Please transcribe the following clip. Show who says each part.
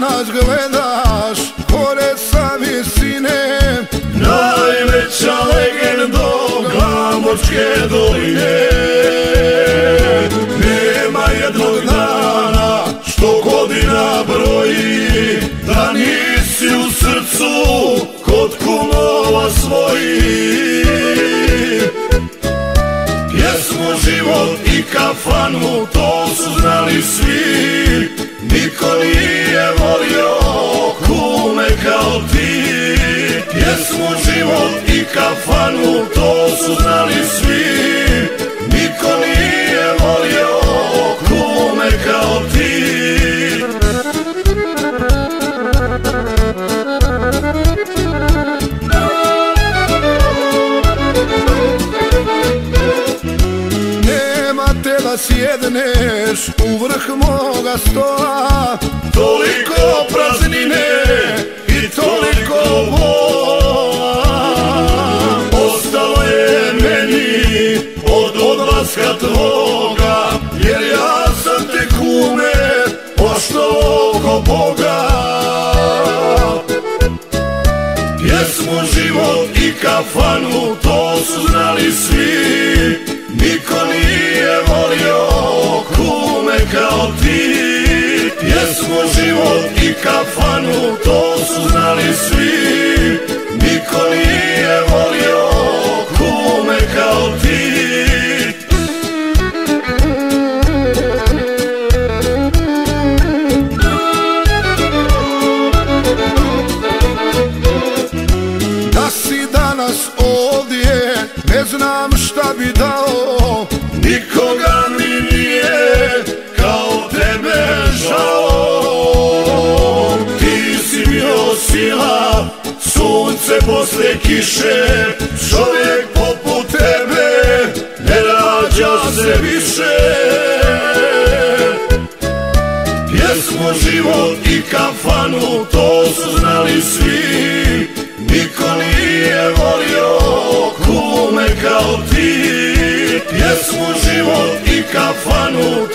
Speaker 1: na nas gledaš Gore sa visine Najveća legendo Glamorčke doline. Nema jednog dana Što godina broji Da nisi u srcu Kod kumova svojih Pjesmu, život i kafanu To su znali svi. Nikoli znali svi. Niko nije volio kume kao ti.
Speaker 2: Nema te da sjedneš u vrh moga stola
Speaker 1: Boga. Pjesmu, život i kafanu, to su znali svi. Niko nije volio kume kao ti. Pjesmu, život i kafanu, to su znali svi. Niko nije volio kume kao ti
Speaker 2: znam šta bi dao.
Speaker 1: Nikoga mi nije kao tebe žao. Ti si bio sila, sunce posle kiše. Čovjek poput tebe ne rađa se više. Pjesmu, život i kafanu, ti Pjesmu, život i kafanu,